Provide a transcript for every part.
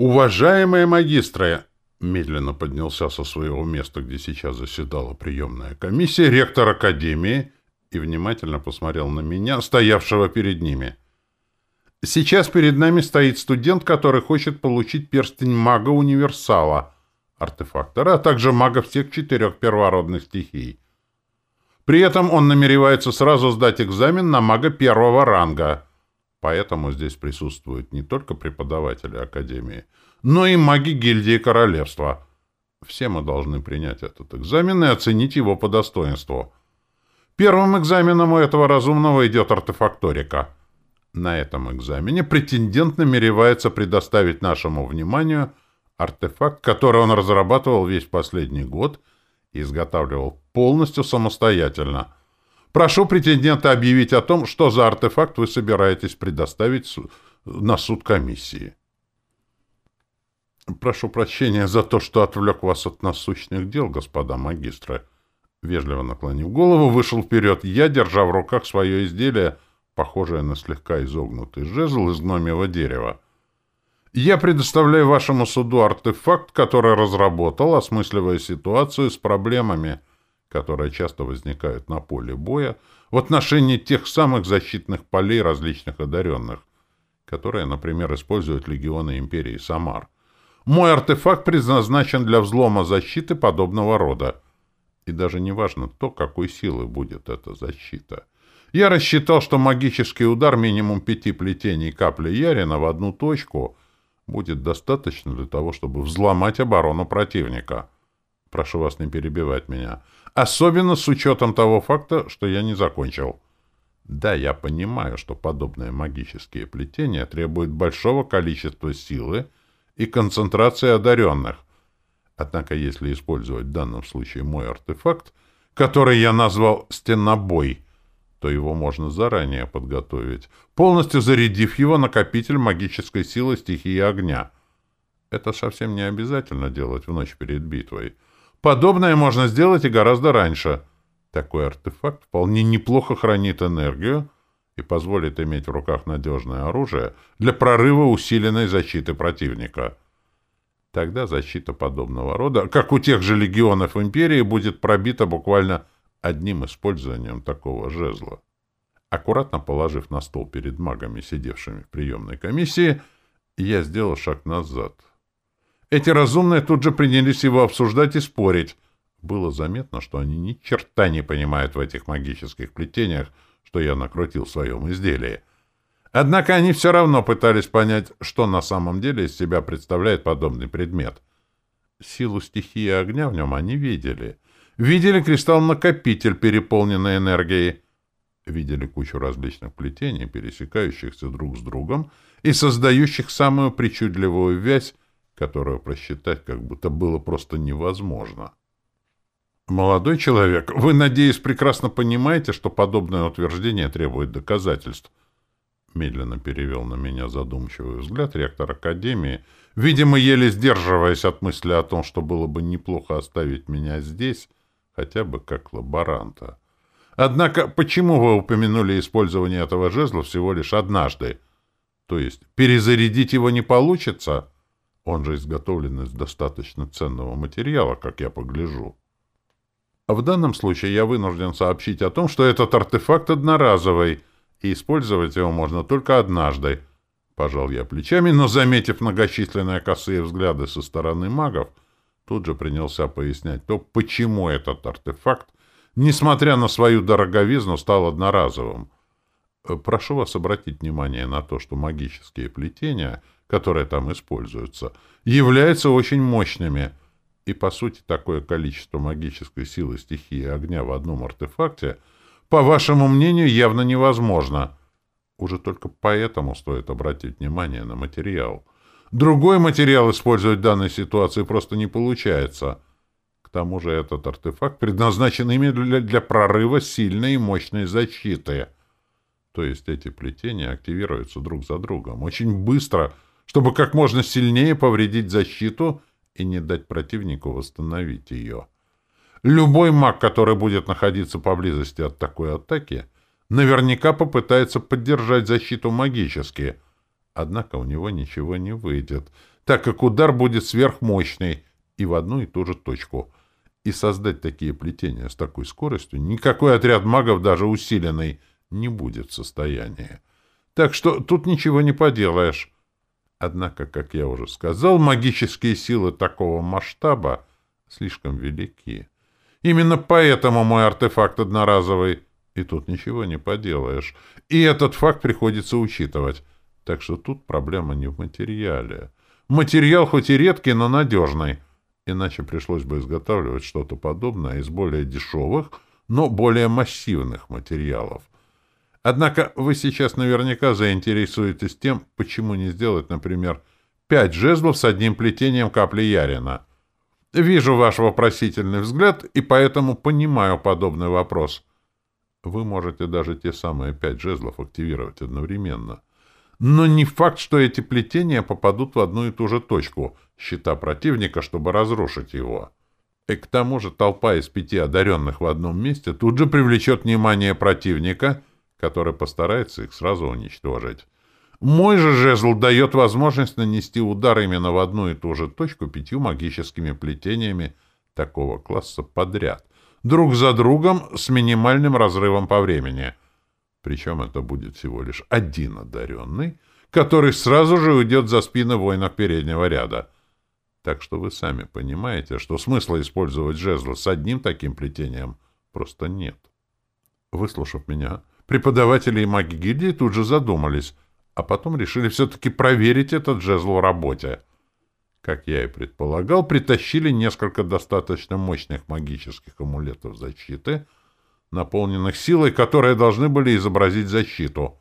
«Уважаемые магистры!» Медленно поднялся со своего места, где сейчас заседала приемная комиссия, ректор Академии, и внимательно посмотрел на меня, стоявшего перед ними. «Сейчас перед нами стоит студент, который хочет получить перстень мага-универсала, артефактора, а также мага всех четырех первородных стихий. При этом он намеревается сразу сдать экзамен на мага первого ранга. Поэтому здесь присутствуют не только преподаватели Академии, но и маги гильдии королевства. Все мы должны принять этот экзамен и оценить его по достоинству. Первым экзаменом у этого разумного идет артефакторика. На этом экзамене претендент намеревается предоставить нашему вниманию артефакт, который он разрабатывал весь последний год и изготавливал полностью самостоятельно. Прошу претендента объявить о том, что за артефакт вы собираетесь предоставить на суд комиссии. Прошу прощения за то, что отвлек вас от насущных дел, господа магистры. Вежливо наклонив голову, вышел вперед. Я, держа в руках свое изделие, похожее на слегка изогнутый жезл из гномьего дерева. Я предоставляю вашему суду артефакт, который разработал, осмысливая ситуацию с проблемами, которые часто возникают на поле боя в отношении тех самых защитных полей различных одаренных, которые, например, используют легионы империи Самар. Мой артефакт предназначен для взлома защиты подобного рода. И даже не важно то, какой силы будет эта защита. Я рассчитал, что магический удар минимум пяти плетений капли Ярина в одну точку будет достаточно для того, чтобы взломать оборону противника. Прошу вас не перебивать меня. Особенно с учетом того факта, что я не закончил. Да, я понимаю, что подобные магические плетения требуют большого количества силы и концентрации одаренных, Однако, если использовать в данном случае мой артефакт, который я назвал «стенобой», то его можно заранее подготовить, полностью зарядив его накопитель магической силы стихии огня. Это совсем не обязательно делать в ночь перед битвой. Подобное можно сделать и гораздо раньше. Такой артефакт вполне неплохо хранит энергию и позволит иметь в руках надежное оружие для прорыва усиленной защиты противника. Тогда защита подобного рода, как у тех же легионов империи, будет пробита буквально одним использованием такого жезла. Аккуратно положив на стол перед магами, сидевшими в приемной комиссии, я сделал шаг назад. Эти разумные тут же принялись его обсуждать и спорить. Было заметно, что они ни черта не понимают в этих магических плетениях, что я накрутил в своем изделии. Однако они все равно пытались понять, что на самом деле из себя представляет подобный предмет. Силу стихии огня в нем они видели. Видели кристалл-накопитель, переполненный энергией. Видели кучу различных плетений, пересекающихся друг с другом и создающих самую причудливую вязь, которую просчитать как будто было просто невозможно. Молодой человек, вы, надеюсь, прекрасно понимаете, что подобное утверждение требует доказательств. Медленно перевел на меня задумчивый взгляд ректор Академии, видимо, еле сдерживаясь от мысли о том, что было бы неплохо оставить меня здесь, хотя бы как лаборанта. Однако, почему вы упомянули использование этого жезла всего лишь однажды? То есть, перезарядить его не получится? Он же изготовлен из достаточно ценного материала, как я погляжу. А в данном случае я вынужден сообщить о том, что этот артефакт одноразовый — и использовать его можно только однажды. Пожал я плечами, но, заметив многочисленные косые взгляды со стороны магов, тут же принялся пояснять то, почему этот артефакт, несмотря на свою дороговизну, стал одноразовым. Э, прошу вас обратить внимание на то, что магические плетения, которые там используются, являются очень мощными, и, по сути, такое количество магической силы стихии огня в одном артефакте — по вашему мнению, явно невозможно. Уже только поэтому стоит обратить внимание на материал. Другой материал использовать в данной ситуации просто не получается. К тому же этот артефакт предназначен именно для, для прорыва сильной и мощной защиты. То есть эти плетения активируются друг за другом очень быстро, чтобы как можно сильнее повредить защиту и не дать противнику восстановить ее. Любой маг, который будет находиться поблизости от такой атаки, наверняка попытается поддержать защиту магически. Однако у него ничего не выйдет. так как удар будет сверхмощный и в одну и ту же точку. И создать такие плетения с такой скоростью никакой отряд магов, даже усиленный, не будет в состоянии. Так что тут ничего не поделаешь. Однако, как я уже сказал, магические силы такого масштаба слишком велики. Именно поэтому мой артефакт одноразовый. И тут ничего не поделаешь. И этот факт приходится учитывать. Так что тут проблема не в материале. Материал хоть и редкий, но надежный. Иначе пришлось бы изготавливать что-то подобное из более дешевых, но более массивных материалов. Однако вы сейчас наверняка заинтересуетесь тем, почему не сделать, например, пять жезлов с одним плетением капли Ярина. Вижу ваш вопросительный взгляд и поэтому понимаю подобный вопрос. Вы можете даже те самые пять жезлов активировать одновременно. Но не факт, что эти плетения попадут в одну и ту же точку щита противника, чтобы разрушить его. И к тому же толпа из пяти одаренных в одном месте тут же привлечет внимание противника — который постарается их сразу уничтожить. Мой же жезл дает возможность нанести удар именно в одну и ту же точку пятью магическими плетениями такого класса подряд, друг за другом с минимальным разрывом по времени. Причем это будет всего лишь один одаренный, который сразу же уйдет за спины воинов переднего ряда. Так что вы сами понимаете, что смысла использовать жезл с одним таким плетением просто нет. Выслушав меня, Преподаватели и маги гильдии тут же задумались, а потом решили все-таки проверить этот жезл в работе. Как я и предполагал, притащили несколько достаточно мощных магических амулетов защиты, наполненных силой, которые должны были изобразить защиту.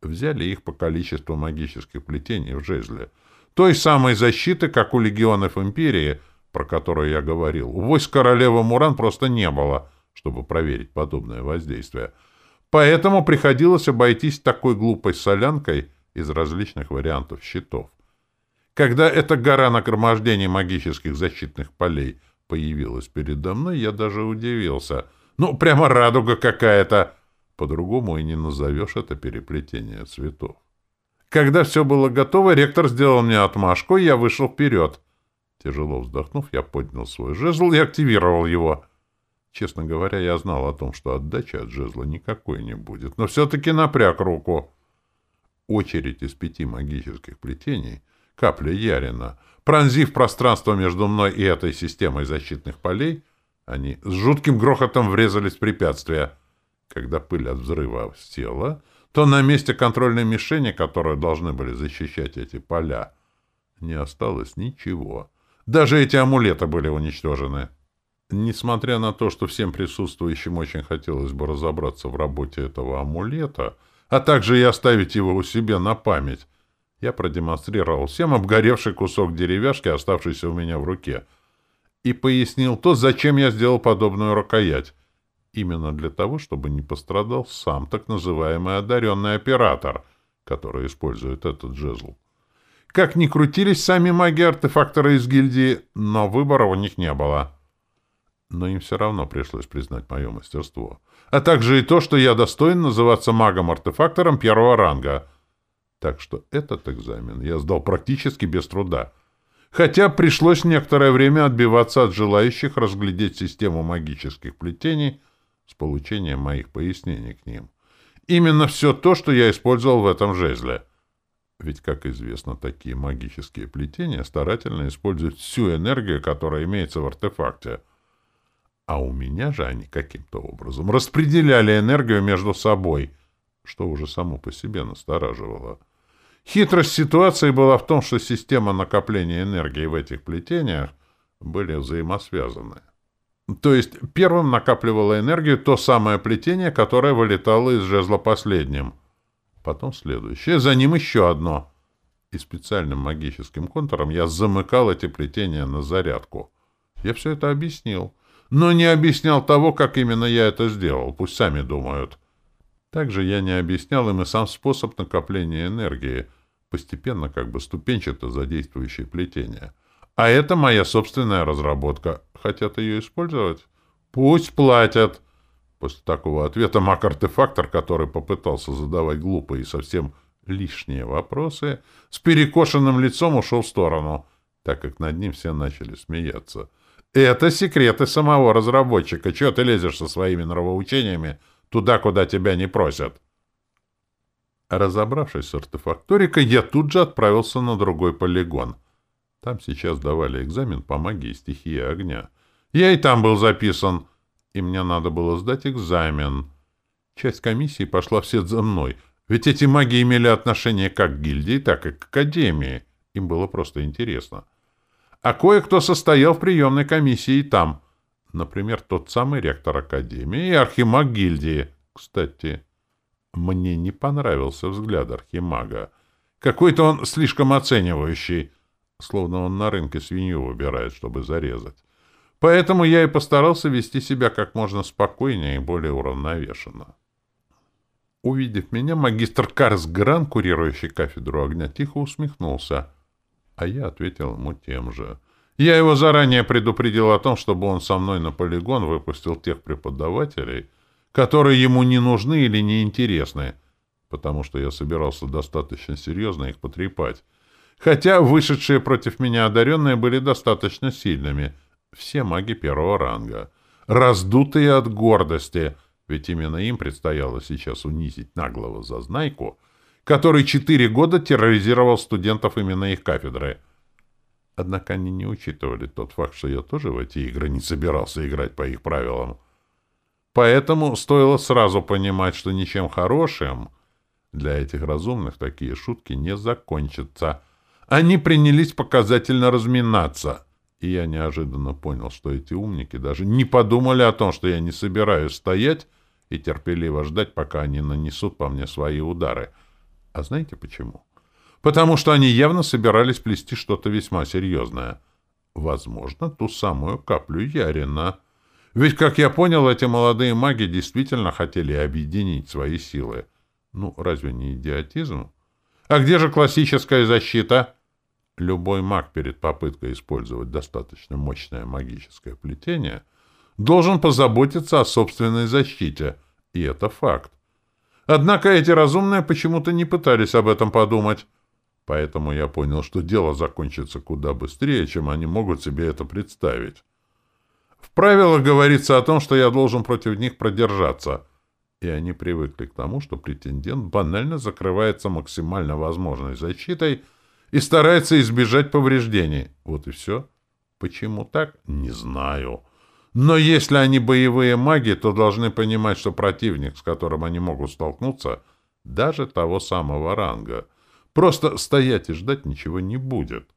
Взяли их по количеству магических плетений в жезле. Той самой защиты, как у легионов Империи, про которую я говорил. У войск королевы Муран просто не было, чтобы проверить подобное воздействие — Поэтому приходилось обойтись такой глупой солянкой из различных вариантов щитов. Когда эта гора нагромождений магических защитных полей появилась передо мной, я даже удивился. Ну, прямо радуга какая-то! По-другому и не назовешь это переплетение цветов. Когда все было готово, ректор сделал мне отмашку, и я вышел вперед. Тяжело вздохнув, я поднял свой жезл и активировал его — Честно говоря, я знал о том, что отдачи от жезла никакой не будет, но все-таки напряг руку. Очередь из пяти магических плетений, капля Ярина, пронзив пространство между мной и этой системой защитных полей, они с жутким грохотом врезались в препятствия. Когда пыль от взрыва села, то на месте контрольной мишени, которые должны были защищать эти поля, не осталось ничего. Даже эти амулеты были уничтожены. Несмотря на то, что всем присутствующим очень хотелось бы разобраться в работе этого амулета, а также и оставить его у себя на память, я продемонстрировал всем обгоревший кусок деревяшки, оставшийся у меня в руке, и пояснил то, зачем я сделал подобную рукоять. Именно для того, чтобы не пострадал сам так называемый одаренный оператор, который использует этот жезл. Как ни крутились сами маги-артефакторы из гильдии, но выбора у них не было но им все равно пришлось признать мое мастерство. А также и то, что я достоин называться магом-артефактором первого ранга. Так что этот экзамен я сдал практически без труда. Хотя пришлось некоторое время отбиваться от желающих разглядеть систему магических плетений с получением моих пояснений к ним. Именно все то, что я использовал в этом жезле. Ведь, как известно, такие магические плетения старательно используют всю энергию, которая имеется в артефакте — а у меня же они каким-то образом распределяли энергию между собой, что уже само по себе настораживало. Хитрость ситуации была в том, что система накопления энергии в этих плетениях были взаимосвязаны. То есть первым накапливало энергию то самое плетение, которое вылетало из жезла последним. Потом следующее, за ним еще одно. И специальным магическим контуром я замыкал эти плетения на зарядку. Я все это объяснил но не объяснял того, как именно я это сделал. Пусть сами думают. Также я не объяснял им и сам способ накопления энергии, постепенно как бы ступенчато задействующее плетение. А это моя собственная разработка. Хотят ее использовать? Пусть платят. После такого ответа маг-артефактор, который попытался задавать глупые и совсем лишние вопросы, с перекошенным лицом ушел в сторону, так как над ним все начали смеяться. «Это секреты самого разработчика. Чего ты лезешь со своими нравоучениями туда, куда тебя не просят?» Разобравшись с артефакторикой, я тут же отправился на другой полигон. Там сейчас давали экзамен по магии стихии огня. Я и там был записан, и мне надо было сдать экзамен. Часть комиссии пошла вслед за мной, ведь эти маги имели отношение как к гильдии, так и к академии. Им было просто интересно. А кое-кто состоял в приемной комиссии там. Например, тот самый ректор академии и архимаг гильдии. Кстати, мне не понравился взгляд архимага. Какой-то он слишком оценивающий, словно он на рынке свинью выбирает, чтобы зарезать. Поэтому я и постарался вести себя как можно спокойнее и более уравновешенно. Увидев меня, магистр Карс Гран, курирующий кафедру огня, тихо усмехнулся, а я ответил ему тем же. Я его заранее предупредил о том, чтобы он со мной на полигон выпустил тех преподавателей, которые ему не нужны или не интересны, потому что я собирался достаточно серьезно их потрепать. Хотя вышедшие против меня одаренные были достаточно сильными, все маги первого ранга, раздутые от гордости — ведь именно им предстояло сейчас унизить наглого зазнайку, который четыре года терроризировал студентов именно их кафедры. Однако они не учитывали тот факт, что я тоже в эти игры не собирался играть по их правилам. Поэтому стоило сразу понимать, что ничем хорошим для этих разумных такие шутки не закончатся. Они принялись показательно разминаться — и я неожиданно понял, что эти умники даже не подумали о том, что я не собираюсь стоять и терпеливо ждать, пока они нанесут по мне свои удары. А знаете почему? Потому что они явно собирались плести что-то весьма серьезное. Возможно, ту самую каплю Ярина. Ведь, как я понял, эти молодые маги действительно хотели объединить свои силы. Ну, разве не идиотизм? А где же классическая защита? Любой маг перед попыткой использовать достаточно мощное магическое плетение должен позаботиться о собственной защите, и это факт. Однако эти разумные почему-то не пытались об этом подумать. Поэтому я понял, что дело закончится куда быстрее, чем они могут себе это представить. В правилах говорится о том, что я должен против них продержаться, и они привыкли к тому, что претендент банально закрывается максимально возможной защитой — и старается избежать повреждений. Вот и все. Почему так? Не знаю. Но если они боевые маги, то должны понимать, что противник, с которым они могут столкнуться, даже того самого ранга. Просто стоять и ждать ничего не будет.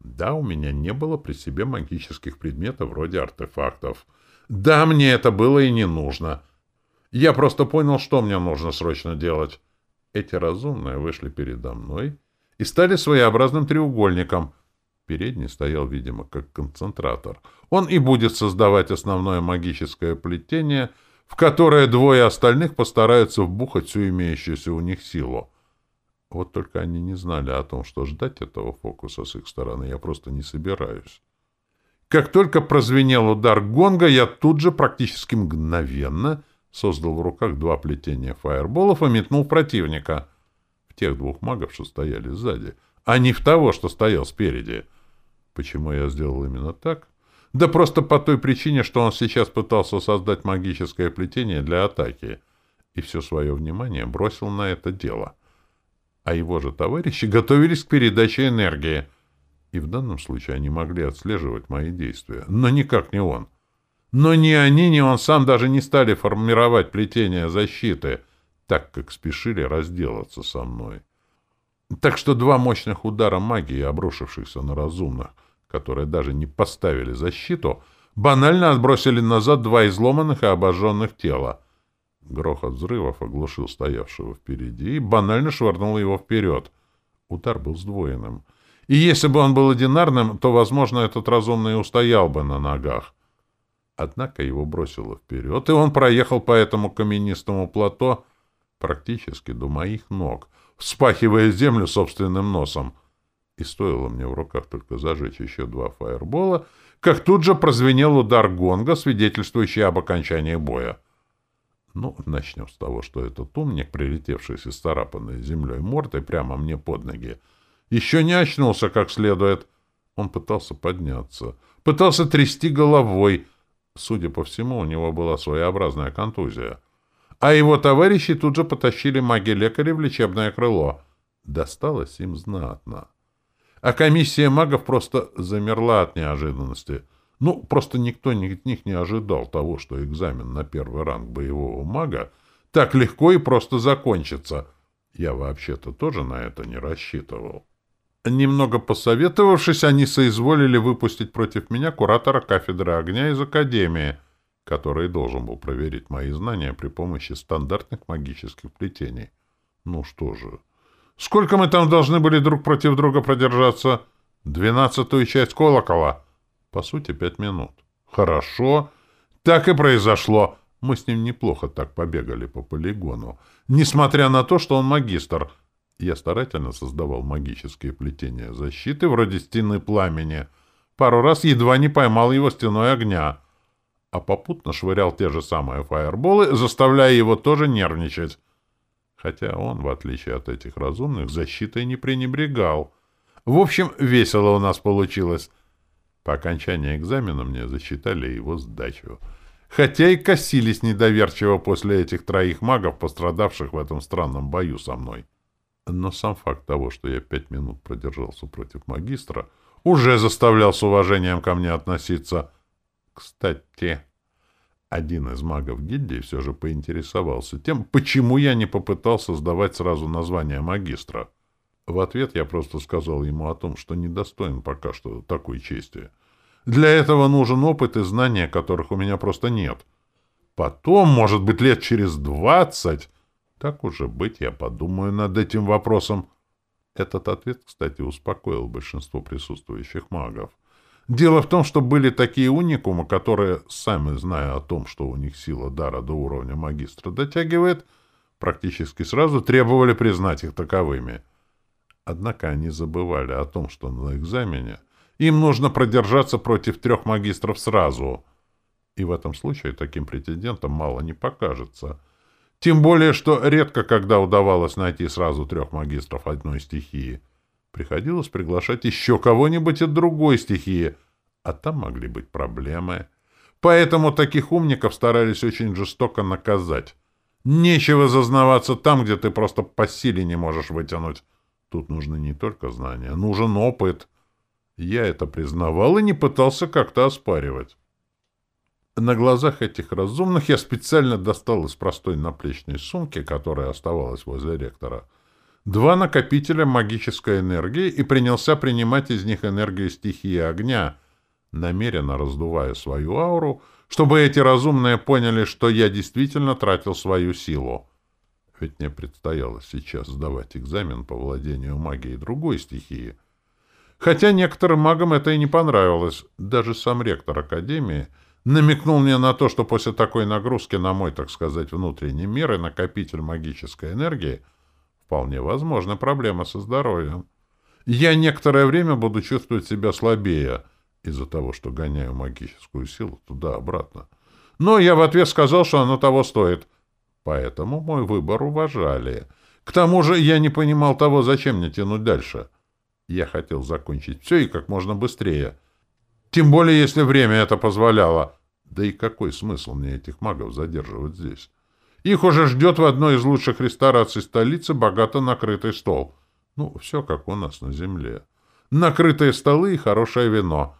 Да, у меня не было при себе магических предметов вроде артефактов. Да, мне это было и не нужно. Я просто понял, что мне нужно срочно делать. Эти разумные вышли передо мной и стали своеобразным треугольником. Передний стоял, видимо, как концентратор. Он и будет создавать основное магическое плетение, в которое двое остальных постараются вбухать всю имеющуюся у них силу. Вот только они не знали о том, что ждать этого фокуса с их стороны я просто не собираюсь. Как только прозвенел удар гонга, я тут же практически мгновенно создал в руках два плетения фаерболов и метнул противника — тех двух магов, что стояли сзади, а не в того, что стоял спереди. Почему я сделал именно так? Да просто по той причине, что он сейчас пытался создать магическое плетение для атаки, и все свое внимание бросил на это дело. А его же товарищи готовились к передаче энергии, и в данном случае они могли отслеживать мои действия, но никак не он. Но ни они, ни он сам даже не стали формировать плетение защиты — так как спешили разделаться со мной. Так что два мощных удара магии, обрушившихся на разумных, которые даже не поставили защиту, банально отбросили назад два изломанных и обожженных тела. Грохот взрывов оглушил стоявшего впереди и банально швырнул его вперед. Удар был сдвоенным. И если бы он был одинарным, то, возможно, этот разумный устоял бы на ногах. Однако его бросило вперед, и он проехал по этому каменистому плато, практически до моих ног, вспахивая землю собственным носом. И стоило мне в руках только зажечь еще два фаербола, как тут же прозвенел удар гонга, свидетельствующий об окончании боя. Ну, начнем с того, что этот умник, прилетевший с исцарапанной землей мордой прямо мне под ноги, еще не очнулся как следует. Он пытался подняться, пытался трясти головой. Судя по всему, у него была своеобразная контузия. А его товарищи тут же потащили маги-лекаря в лечебное крыло. Досталось им знатно. А комиссия магов просто замерла от неожиданности — ну, просто никто из них не ожидал того, что экзамен на первый ранг боевого мага так легко и просто закончится. Я вообще-то тоже на это не рассчитывал. Немного посоветовавшись, они соизволили выпустить против меня куратора кафедры огня из Академии, который должен был проверить мои знания при помощи стандартных магических плетений. Ну что же, сколько мы там должны были друг против друга продержаться? Двенадцатую часть колокола — по сути, пять минут. Хорошо. Так и произошло. Мы с ним неплохо так побегали по полигону. Несмотря на то, что он магистр. Я старательно создавал магические плетения защиты, вроде стены пламени. Пару раз едва не поймал его стеной огня. А попутно швырял те же самые фаерболы, заставляя его тоже нервничать. Хотя он, в отличие от этих разумных, защитой не пренебрегал. В общем, весело у нас получилось. По окончании экзамена мне засчитали его сдачу. Хотя и косились недоверчиво после этих троих магов, пострадавших в этом странном бою со мной. Но сам факт того, что я пять минут продержался против магистра, уже заставлял с уважением ко мне относиться. Кстати, один из магов гильдии все же поинтересовался тем, почему я не попытался сдавать сразу название магистра. В ответ я просто сказал ему о том, что недостоин пока что такой чести. Для этого нужен опыт и знания, которых у меня просто нет. Потом, может быть, лет через двадцать... Так уже быть, я подумаю над этим вопросом. Этот ответ, кстати, успокоил большинство присутствующих магов. Дело в том, что были такие уникумы, которые, сами зная о том, что у них сила дара до уровня магистра дотягивает, практически сразу требовали признать их таковыми — Однако они забывали о том, что на экзамене им нужно продержаться против трех магистров сразу. И в этом случае таким претендентам мало не покажется. Тем более, что редко когда удавалось найти сразу трех магистров одной стихии. Приходилось приглашать еще кого-нибудь от другой стихии, а там могли быть проблемы. Поэтому таких умников старались очень жестоко наказать. Нечего зазнаваться там, где ты просто по силе не можешь вытянуть. Тут нужны не только знания, нужен опыт. Я это признавал и не пытался как-то оспаривать. На глазах этих разумных я специально достал из простой наплечной сумки, которая оставалась возле ректора, два накопителя магической энергии и принялся принимать из них энергию стихии огня, намеренно раздувая свою ауру, чтобы эти разумные поняли, что я действительно тратил свою силу ведь мне предстояло сейчас сдавать экзамен по владению магией другой стихии. Хотя некоторым магам это и не понравилось. Даже сам ректор Академии намекнул мне на то, что после такой нагрузки на мой, так сказать, внутренний мир и накопитель магической энергии вполне возможна проблема со здоровьем. Я некоторое время буду чувствовать себя слабее из-за того, что гоняю магическую силу туда-обратно. Но я в ответ сказал, что оно того стоит — Поэтому мой выбор уважали. К тому же я не понимал того, зачем мне тянуть дальше. Я хотел закончить все и как можно быстрее. Тем более, если время это позволяло. Да и какой смысл мне этих магов задерживать здесь? Их уже ждет в одной из лучших рестораций столицы богато накрытый стол. Ну, все как у нас на земле. Накрытые столы и хорошее вино.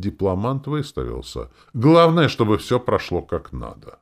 Дипломант выставился. Главное, чтобы все прошло как надо.